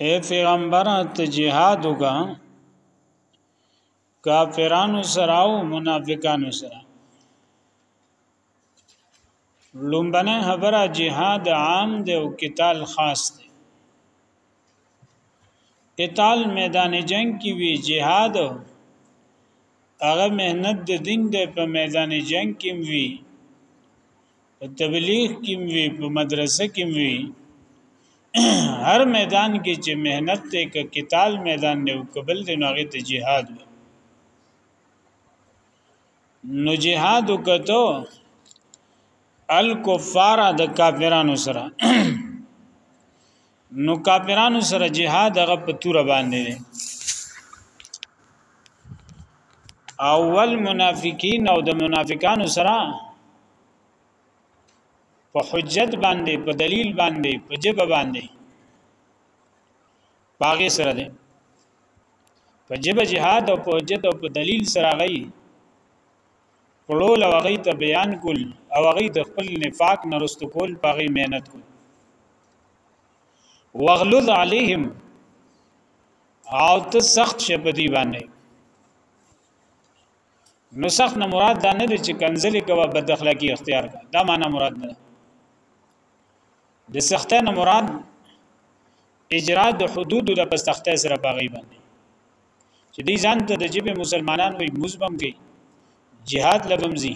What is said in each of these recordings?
اے پیغمبر ته جهاد وکا کافرانو سره او منافقانو سره لومبنه خبره جهاد عام دی او قتال خاص دی قتال میدان جنگ کې وی جهاد هغه مهنت د دین د په میدان جنگ کې وی په تبلیغ کې وي په مدرسه کې وي هر میدان کې چې مهنت ته ک قتال میدان دی او قبل دی نو هغه ته jihad وي نو jihad وکړو الکفار د کافرانو سره نو کافرانو سره jihad هغه په تور باندې دی اول منافقین او د منافقانو سره په حجت باندې په دلیل باندې په جبه باندې باغې سره ده په جبه جهاد او په حجت او په دلیل سره غي پړول او غي ته بیان کول او غي د خپل نفاق نرست کول په غي مهنت کول واغلظ علیهم او ته سخت شپدی باندې نو سخت نه مراد دا نه دی چې کنزلی کوا بد اخلاقی اختیار کا دا معنا مراد نه ده د سخته نه مراد اجرا د حدود د په سخته سره باغی باندې چې دې ځان ته د جبه مسلمانان وي مزبم کوي jihad لبمزي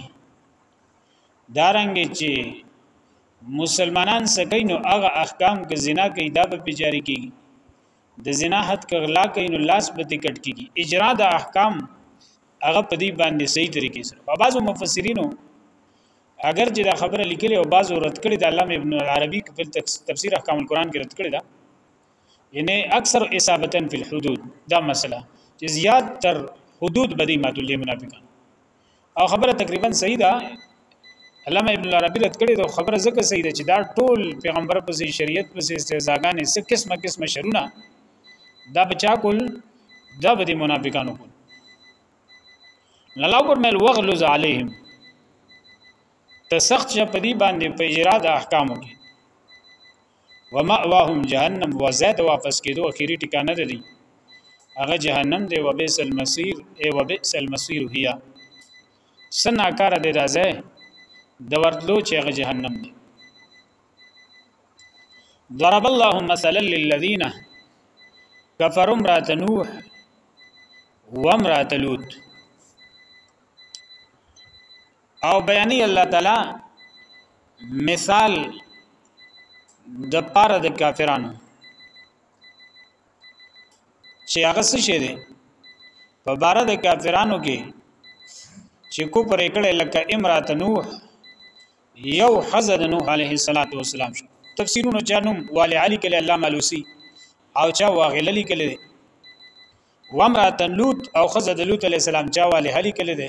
دارنګ چې مسلمانان سکینو هغه احکام کې زنا کوي دا به پیجاری کوي د زنا حد که غلا کوي نو لاس به ټکټ کیږي اجرا د احکام هغه په دې باندې صحیح طریقې سره په بعضو مفسرینو اگر چې دا خبره لیکلې او بعضو رد کړې د علامه ابن العربي خپل تفسیر احکام القرآن کې رد کړې ده یعنی اکثر اصابتن فی الحدود دا مسله چې زیات تر حدود بدی ماتولې منافقان او خبره تقریبا صحیح ده علامه ابن العربی رد کړي دا خبره ځکه صحیح ده چې دا ټول پیغمبر په شریعت په استهزاګانې څه قسمه قسمه شرونه دا بچا کول دا به منافقانو کول الله پر مل وغلظ علیهم ته سخت شه په دې باندې په اجرا د احکامو کې و مأواهم جهنم و زید واپس کېدو اخیری ټکانه ده دی هغه جهنم دی و بئس المصير ای و بئس المصير هي سنا کار دی راځه د ورتلو چې هغه جهنم دی ضرب الله مثلا للذين كفروا امرأة نوح وامرأة لوط او بیانې الله تعالی مثال د پاره د کافرانو چې هغه څه شه دي په بار د کافرانو کې چې کو پر کړه لکه امرات نوح یو حضرت نوح علیه الصلاۃ والسلام شو تفسیرونه چانم والی علی کله الله مالوسی او چا واغللی کله دي وامرات لوط او حضرت لوط علیه السلام چا والی هلی کله دي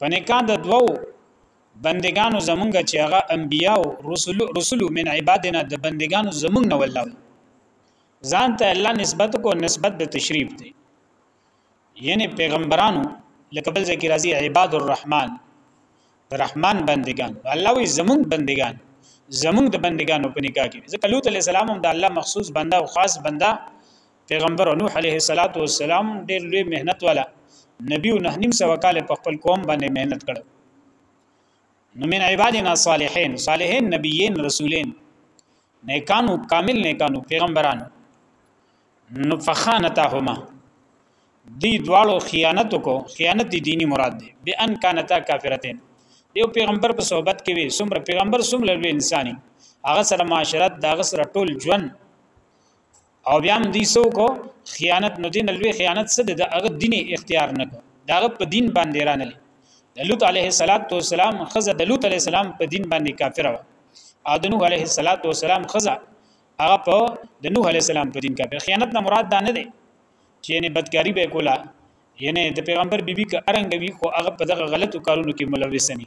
په نکاح د دوو بندگانو زمونږ چې هغه انبیا او رسول رسول من عبادنا د بندگانو زمونږ نه والله ځان ته الله نسبت کو نسبت د تشریف دی یعنی پیغمبرانو لکه بل ذکر ازي عباد الرحمن د رحمان بندگان الله وی زمونږ بندگان زمونږ د بندگانو په نکاح کې ځکه لوط علی السلام هم د الله مخصوص بنده او خاص بنده پیغمبر نوح علیه السلام ډېر لوی مهنت والا نبی او نه نیم سو کال په خپل قوم باندې مهنت کړ نو من عبادنا صالحین صالحین نبیین رسولین نیکانو کامل نیکانو پیغمبران نو فخانتهما دی دواړو خیانت کو خیانت دی دینی مراد دی بان کانتا کافرتین دیو پیغمبر په صحبت کې وي څومره پیغمبر څومره لوی انساني هغه سره معاشرت داغه سره ټول ژوند او بیا هم دی سو کو خیانت نو دین لوی خیانت څه د هغه دین اختیار نه کو داغه په دین باندې رانلی د لوط علیه السلام خزه د لوط علیه السلام په دین باندې کافر و او د نوح علیه السلام خزه هغه په د نوح علیه السلام په دین کافر خیانت نه مراد دا نه دی چې یعنی بدکاری به کولا یعنی د پیغمبر بیبي که ارنګوي خو هغه په دغه غلطو کارونو کې ملوث نه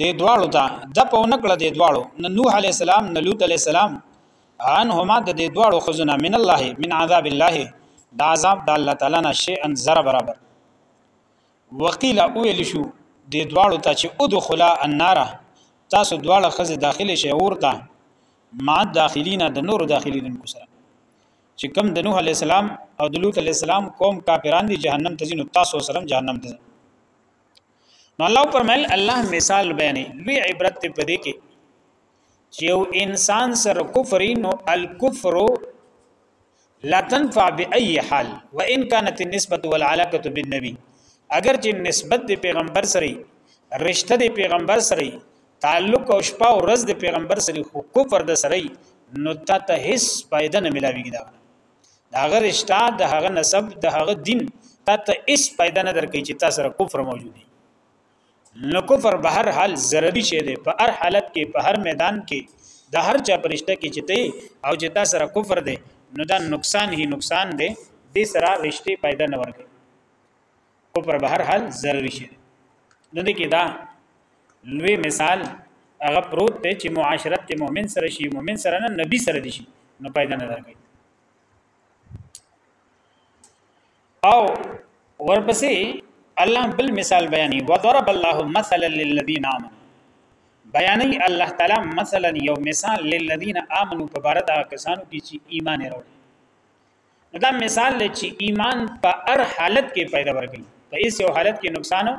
د دواړو ته د په نکړه د دواړو نه نوح علی السلام نه لوط علی السلام انهما د دې دواړو خزونه من الله من عذاب الله د عذاب د الله تعالی نه شي ان زره برابر وقيل اول شو د دواړو ته چې ادخلا النار تاسو دواړه خزه داخله شي اورته مع داخلین د نور داخلینونکو سره چې کم د نوح علی السلام او د لوط علی السلام قوم کافران دي جهنم ته ځینو تاسو سره جهنم ته نو الله پرمل الله مثال بیانې لوی عبرت ته پدې کې چې یو انسان سره کفر نو الکفر لا تنفع بأي حال وان كانت النسبه والعلاقه بالنبي اگر چې نسبت د پیغمبر سره رشتہ د پیغمبر سره تعلق او شپه او ورځ د پیغمبر سره خو کفر د سره نو ته هیڅ فائدہ نه ملاويږي دا د هغه رشتہ د هغه نسب د هغه دین تا ته اس پیدا نه درکې چې تاسو سره کفر موجود دی نو کفر به هر حال ضروري شی دی په هر حالت کې په هر میدان کې د هر چا پرشته کې چې ته او چې تاسو سره کفر دی نو دا نقصان هی نقصان دی دې سره رشتہ پیدا نه ورکې کفر به هر حال ضروري شي نو د کې دا لوی مثال هغه پروت ته چې معاشرت کې مؤمن سره شي مؤمن سره نه نبی سره دي شي نو پیدا نه درکې او ورپسې الله بل مثال بیانې وضرب الله مثلا للذین آمنوا بیانې الله تعالی مثلا یو مثال للذین آمنوا په بار دا کسانو کې چې ایمان وروړي دا مثال لې چې ایمان په هر حالت کې پیدا ورګي په هیڅ یو حالت کې نقصان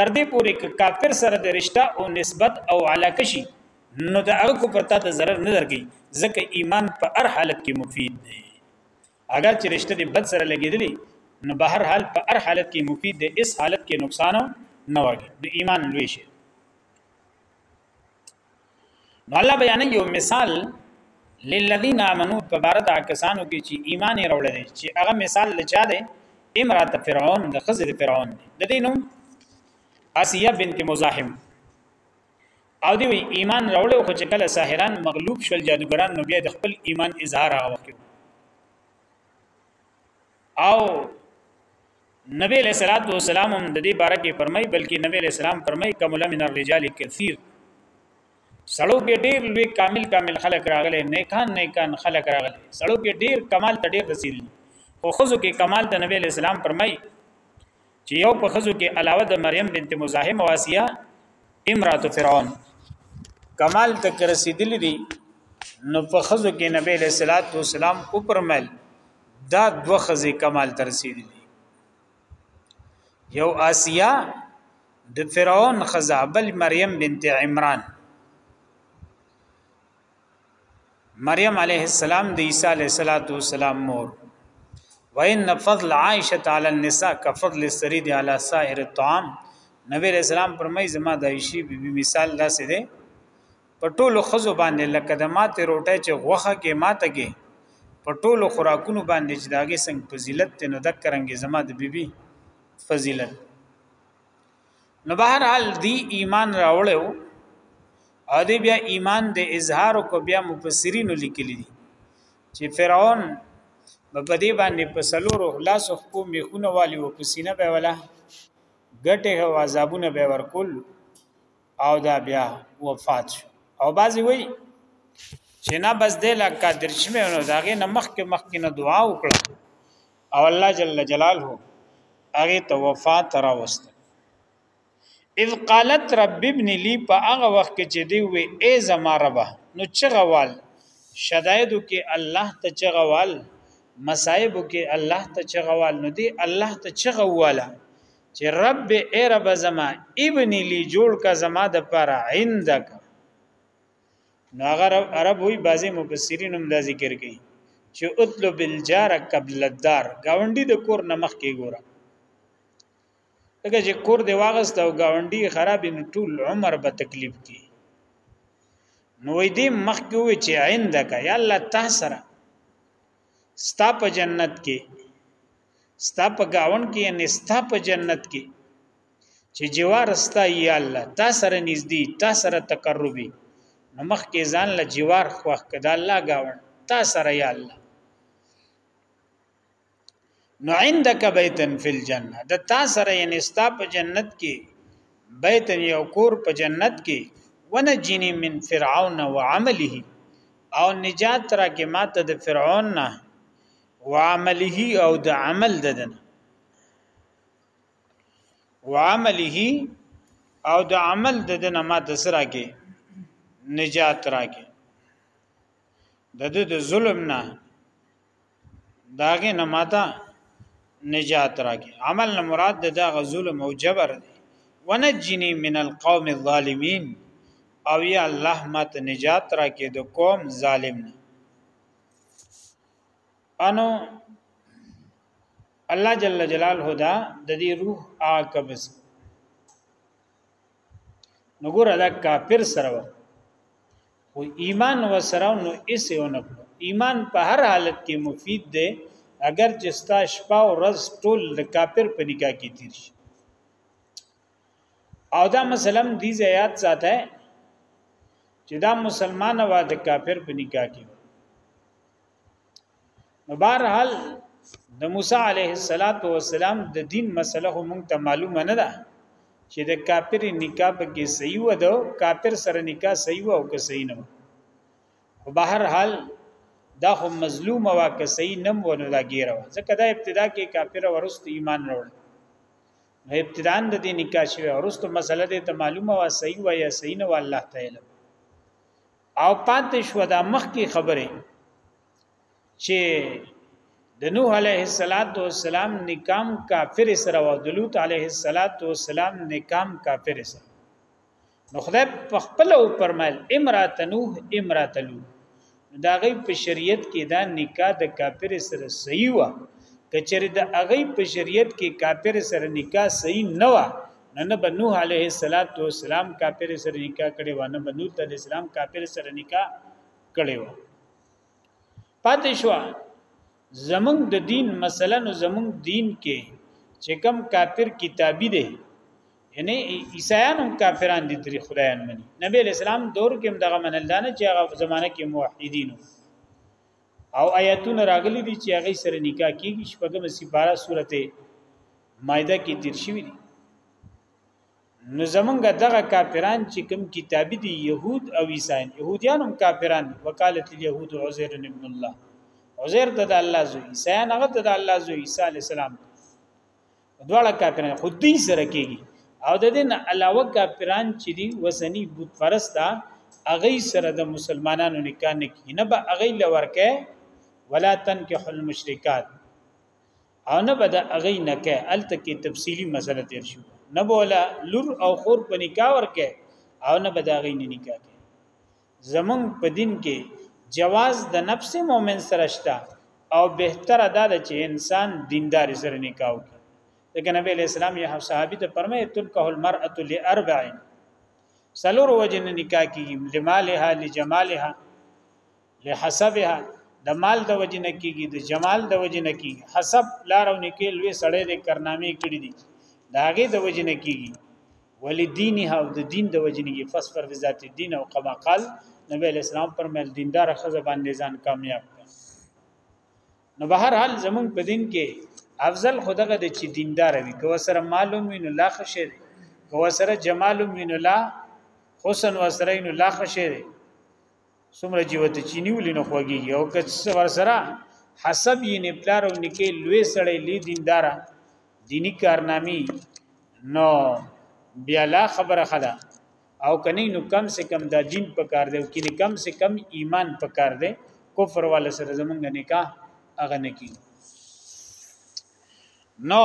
تر دې پورې ک کافر سره د رشتہ او نسبت او علاقه شي نو د هغه کو پرتا ته ضرر نه درګي ځکه ایمان په هر حالت کې مفید دی اگر چې رشتہ دې بد سره لګیدلی نو به هر حال په هر حالت کې مفید دی اس حالت کې نقصان نه ورګي د ایمان لوی شي نو الله بیان یو مثال للذین آمنو په بار د کسانو کې چې ایمان یې راوړل دي چې هغه مثال لچا دی امرات فرعون د خزر فرعون دی د دې نوم اسیه بنت مزاحم او دی ایمان راوړل خو چې کله ساحران مغلوب شول جادوګران نو بیا د خپل ایمان اظهار هغه وکړ او نبی علیہ الصلوۃ والسلام هم د دې باره کې فرمای بلکې نبی علیہ السلام فرمای کمل من الرجال کثیر سړو کې ډیر لوی کامل کامل خلک راغلي نیکان نیکان خلک راغلي سړو کې ډیر کمال ته ډیر رسیدلی خو خزو کې کمال ته نبی اسلام فرمای چې یو په خزو کې علاوه د مریم بنت مزاحم او اسیا امرات فرعون کمال ته رسیدلی دي نو په خزو کې نبی اسلام او فرمایل دا دوه خزه کمال تر رسیدلی یو آسیا د فرعون خزه بل مریم بنت عمران مریم علیه السلام د عیسی علیه السلام مور وان فضل عائشه علی النساء كفضل السريد على سائر الطعام نبی رسول الله فرمای زما د عائشه بیبي مثال داسې دی په ټولو خزو باندې لکه د ماته روټه چې غوخه کې ماته کې په ټولو خوراکونو باندې چې داګه څنګه فضیلت ته نو دکرنګي زما د بیبي فضیلت نو بهر حال دی ایمان راوړو او دی بیا ایمان د اظهار کو بیا مفسرین لیکلی دي چې فرعون په دې باندې په سلورو خلاص خو میخونه والی او پسینه به ولا ګټه او عذابونه به ورکول او دا بیا وفات شو او بعضی وی چې نه بس دې لا قادر شمه نو داغه نه مخ کې مخ کې نه دعا وکړه او الله جل جلاله هغه ته وفات راوست اذ قالت رب ابن لي په هغه وخت کې چې دی وی ای زما رب نو چغوال شدایدو کې الله ته چغوال مصايبو کې الله ته چغوال نو دی الله ته چغواله چې رب ای رب زما ابن لی جوړ کا زما د پر عندک نو هغه عرب وی بعضی مفسرین هم دا ذکر کوي چې اطلب الجار قبل الدار گاونډي د کور نمخ کې ګوره دغه چې کور دی واغست او گاونډي خراب نه ټول عمر به تکلیف کی نو دې مخ کې وی چې عندک یا الله تاسو سره ستا په جنت کې ستا په گاون کې یعنی ستا په جنت کې چې جوار ستا یا الله تا سره نږدې تا سره تقربي نو مخ کې ځان له جوار خوخ کده الله گاون تا سره یا الله نو عندك بيتن في الجنه د تا سره یعنی ستا په جنت کې بيتن یو کور په جنت کې ونجني من فرعون وعمله او نجات را کې ماته د فرعون نه وعمله او د عمل ددن وعمله او د عمل ددن ما تسرا کې نجات راکې د دې د ظلم نه داغه نه ماته نجات راکې عمل نه مراد د دغه ظلم او جبر دی ونجنی من القوم الظالمین او یا الله ماته نجات راکې د قوم ظالم نه انو الله جل جلاله دا د دې روح آ قبض نو ګور دا کافر سره و او ایمان و سره نو ایسه و نه ایمان په هر حالت کې مفید دی اگر چې ستا شپه او ورځ ټول د کافر په نکاح کې تیر شي او دا مثلا دې زیات ساته چې دا مسلمان او د کافر په نکاح کې نو بهرحال د موسی علیه السلام د دین مسله هم ته معلومه نه ده چې د کافر نکاح په کې صحیح و ده کافر سره نکاح صحیح و او که صحیح نه و بهر حال دا خو مظلوم وا که صحیح نه و نو دا ګیره ځکه دا ابتدا کې کافر ورست ایمان راوړ نو ابتداء د دې نکاح شوی ورسته مسله دې ته معلومه وا صحیح وا یا صحیح نه والله تعالی او پاتې شو دا مخ کی خبره چې د نوح علیه السلام نکام کافر سره او د لوط علیه السلام نکام کافر سره نو خدای په خپل او فرمایل امرات نوح امرات لوط دا غي په شریعت کې دا نکاح د کافر سره صحیح و کچری د اغه په شریعت کې کافر سره نکاح صحیح نه و نه به نوح علیه السلام کافر سره نکاح کړي و نه به لوط علیه السلام کافر سره نکاح کړي و پاتې شو زمنګ د دین مثلا زمنګ دین کې چې کم کافر کتابی دی یعنی عیسایان هم کافران دي تری خدایان مني نبی اسلام دور کې هم دغه منلدانه چې هغه زمانہ کې موحدین او آیاتونه راغلي دي چې هغه سره نکاح کیږي شپږم سپاره سورته مائده کې تیر شوی دي نو زمونږ دغه کافران چې کوم کتابي دي يهود او عيسایان يهوديان هم کافران دي وکالت اليهود عزير ابن الله عزير ته د الله زوی عيسایان هغه ته د الله زوی عيسى عليه السلام دواړه کافران خود دې سره کېږي او د دې نه علاوه کافران چې دي وسني بت پرستا اغه سره د مسلمانانو نکاح نه کینه به اغه لورکه ولا تنکح المشرکات او نه به د هغه نکاح الته کې تفصیلی مسله تیر شو نه بولا لور او خور په نکاح ورکه او نه به د هغه نکاح کې زمون په دین کې جواز د نفس مؤمن سره شته او بهتر ادا ده چې انسان دیندار سره نکاح وکړي لکه نبی علیہ السلام یو صحابي ته فرمایي تلکه المرأه لاربع سلور وجن نکاح کیږي لمالها لجمالها لحسبها د مال د وجې نه کیږي د جمال د وجې نه کیږي حسب لار او نکې لوی سړی د کرنامې کړی دي دا هغه د وجې نه کیږي ولی دینها او د دین د وجې نه کیږي فسفر بذات الدین او کما قال نبی اسلام پر مل دیندار خزه باندې ځان کامیاب کړ نو به هر حال زمون په دین کې افضل خدغه د چې دیندار وي کو سره معلوم وي نو لا خشه دي کو سره جمال وي نو لا حسن و سره نو لا خشه دي څومره جیوت چینی ولې نه خوږیږي او که څه ور سره حسب یې نه پلار او نکې لوی سړی لی دیندار دینی کارنامي نو بیا لا خبره خلا او کني نو کم سے کم دا دین په کار دی او کینه کم سے کم ایمان په کار دی کفر والا سره زمونږ نکاح اغه نکی نو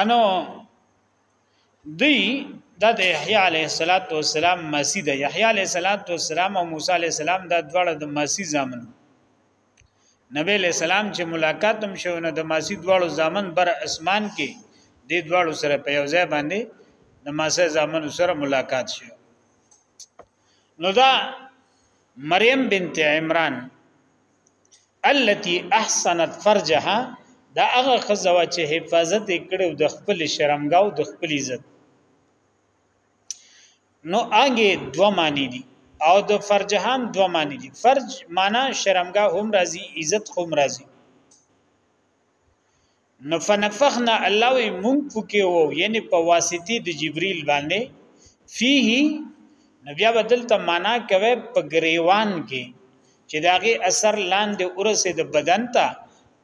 انو دی دا د یحیی علیه الصلاۃ والسلام مسیح د یحیی علیه الصلاۃ والسلام او موسی علیه السلام دا دواړه د مسیح زامن نبی علیہ السلام چې ملاقات هم شو نو د مسیح دواړو زامن بر اسمان کې د دواړو سره په یو ځای باندې د مسیح زامن سره ملاقات شو نو دا مریم بنت عمران التي احسنت فرجها دا هغه خزوا چې حفاظت کړو د خپل شرمګاو د خپل عزت نو هغه دوه معنی دي او د فرج هم دوه معنی دي فرج معنا شرمګاه هم راځي عزت هم راځي نفنفخنا الله وی مونږ پکې وو یعنی په واسطه د جبرئیل باندې فيه نبیا بدل ته معنا کوي په گریوان کې چې داغه اثر لاندې اورسه د بدن ته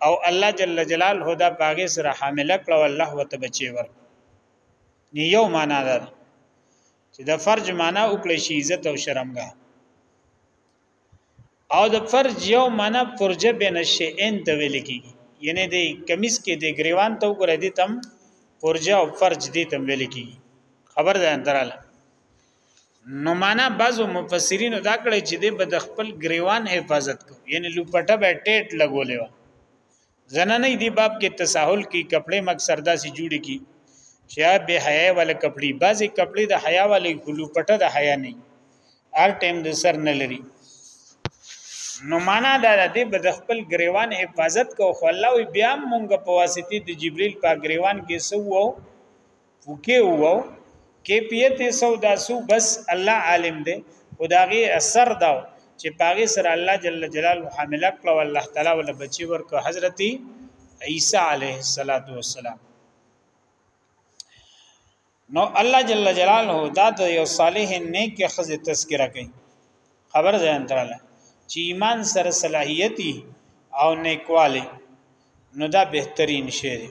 او الله جل جلاله دا باغې سره حامله کړو الله وته بچي ور یو معنا ده چې د فرج معنا وکړي شي عزت او شرمګه او د فرج یو معنا فرجه بین شیئن ته ویل کیږي یعنی د کمیس کې د گریوان ته وګوره دي تم فرجه او فرج دي تم ویل کیږي خبر ده اندراله نو معنا بعضو مفسرین دا کړی چې د بد خپل گریوان حفاظت کو یعنی لوپټه به ټیټ لګولې و زنانه دی باب کې تساهل کی کپڑے مکسر داسې جوړ کی چې به حیا ول کپڑے بعضی کپڑے د حیا ول کلو پټه د حیا نه هر ټیم د سر نه لري نو معنا دا د بد خپل گریوان حفاظت کو خو الله وی بیا مونږ په واسطه د جبرئیل په گریوان کې سو وکي وو کیفیت سودا سو بس الله عالم دی او داغه اثر دا چې پاغه سره الله جل جلاله حامل کړ او الله تعالی ول بچي ورک حضرت عیسی علیه الصلاۃ والسلام نو الله جل جلاله دا د یو صالح نیک خزه تذکرہ کوي خبر ځان تراله چې ایمان سره صلاحیتی او نیکواله نو دا بهترین شی دی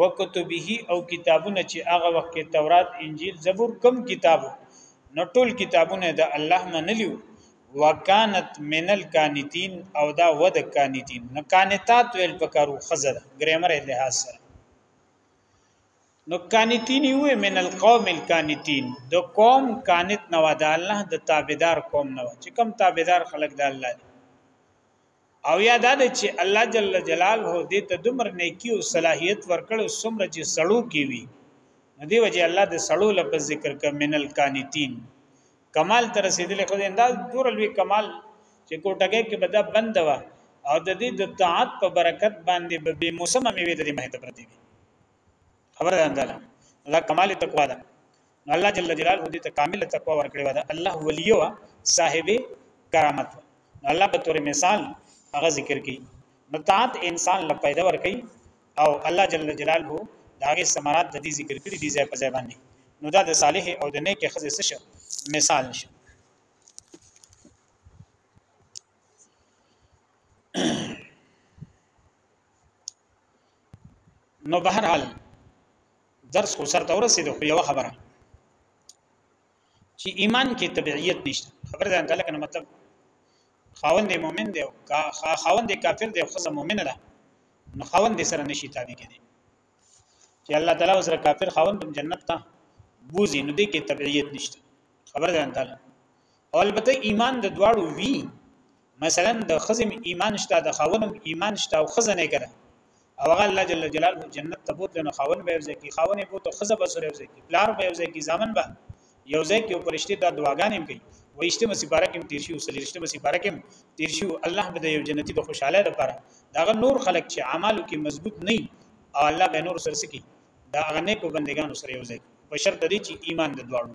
وکتبه او کتابونه چې هغه وخت کې تورات انجیل زبور کم کتابو نو ټول کتابونه د الله منلیو وکانت من الکانتین او دا ود کانتین نو کانتات ویل پکارو خزر ګرامر لحاظ سره نو کانتین یو من القوم الکانتین د قوم کانت نو د الله د تابعدار قوم نو چې کم تابعدار خلق د الله دی او یا دا دی چې الله جل جلاله دې ته دومره نیکی او صلاحیت ورکړو څومره چې سړو کې وي نو دی وجه الله د سړو لپس ذکر ک منل کانتین کمال تر رسیدل خو دې انداز دور لوی کمال چې کوټګه کې بدا بند وا او د دې د طاعت په برکت باندې به بی موسمه میوه د دې مهته پرتی وي خبره ده دا کمال تقوا ده نو الله جل جلاله دې ته کامل تقوا ورکړې و دا الله ولی و صاحب کرامت و نو الله په تور مثال هغه ذکر کړي نو طاعت انسان له پیدا ور کوي او الله جل جلاله داغه ثمرات د دې ذکر کړي دي ځای په ځای باندې نو دا د صالح او د نیک خزه څه شو مثال شو نو بهرحال درس خو سر ته ورسېده خو یو خبره چې ایمان کې تبعیت نشته خبر ده انده لکه مطلب خاوند مؤمن دی او خاوند کافر دی خو زه مؤمن ده نو خاوند سره نشي تابع کېږي چې الله تعالی سره کافر خاوند هم جنت ته بوزي نو دې کې تبعیت نشته خبر ده انده او البته ایمان د دواړو وی مثلا د خزم ایمان شته د خاونم ایمان شته او خزنه کړه او هغه الله جل جلاله جنت ته بوت نو خاون به یوځي کی خاونه بوت خزه به سره یوځي کی پلار به یوځي کی ځامن به یوځي کی او پرشتي دا دعاګانې کوي وایشته مسی بارکم تیر شي او سلیشته مسی بارکم تیر شي الله به د یو جنتی د خوشاله لپاره داغه نور خلق چې اعمالو کې مضبوط نه او الله به نور سره سکی دا هغه نیکو بندگانو سره یوځي په شرط دي چې ایمان د دواړو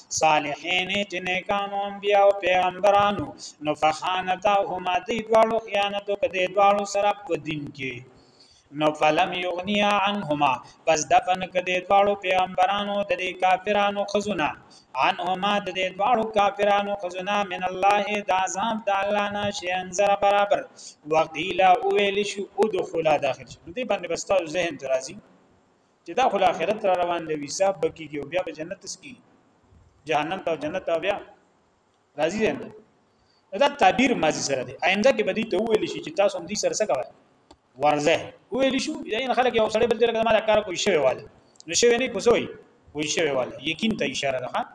صالحین چې نیکانو انبیا او پیغمبرانو نو فخانتا هما دی دواړو خیانت او کدی دواړو سره په دین کې نو فلم یغنیا عنهما پس دفن کدی دواړو پیغمبرانو د دې کافرانو خزونه عنهما د دې دواړو کافرانو خزونه من الله د عذاب د الله نه شي انزر برابر وقیل او ویل شو ادخلا داخل شو دې باندې بس تاسو ذهن درازي چې دا خو آخرت را روان دی حساب بکیږي او بیا به جنت سکی جهنم ته جنت ته بیا راځي نه دا تعبیر ماضی سره دی آینده کې بدی ته ویل شي چې تاسو هم دې سره څه کوئ ورځه ویل شو یعنی خلک یو سړی بل ځای ما دا کار کوی شوی واله نو شوی نه کوسوي وی شوی واله یقین ته اشاره ده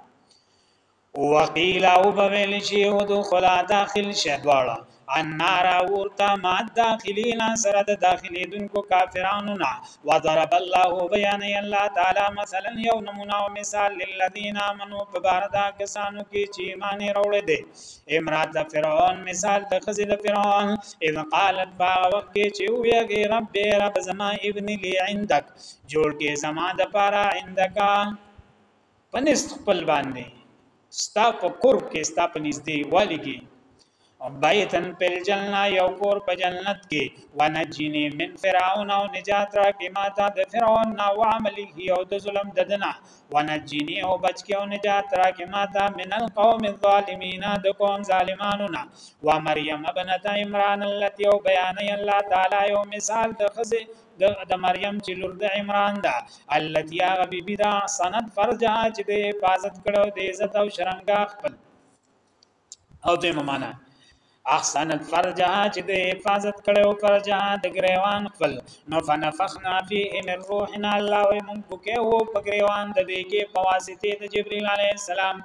وقیل او بویل شي او دخلا داخل شه دواړه النار ورته ما داخلین سره د داخلي دونکو کافرانو نه وضرب الله بیان الله تعالی مثلا یو نمونه او مثال للذین امنو په بار دا کسانو کې چې ایمان راوړې دي امرات فرعون مثال د خزل فرعون اذ قالت با وخت کې چې ویږي رب رب زما ابن لی عندك جوړ کې زما د پاره عندك پنست خپل باندې ستا په قرب کې ستا په نږدې والی کې بیتن پل جننا یو کور په جنت کې ونجینی من فرعون او نجات را کې ما تا د فرعون نا و عملی او د ظلم ددنا ونجینی او بچ کې او نجات را کې ما تا من القوم الظالمین د قوم ظالمانو نا و مریم ابنت عمران التي او بیان الله تعالی یو مثال د خزه د مریم چې لور د عمران ده التي هغه بیبي ده سند فرجها چې د حفاظت کړو د عزت او شرمګاه خپل او دویمه معنا احسنت فرجها چې د حفاظت کړو فرجها د ګریوان خپل نو فنفخنا فيه من روحنا الله وي مونږ پکې وو په ګریوان د دې کې په واسطه د جبرئیل علی السلام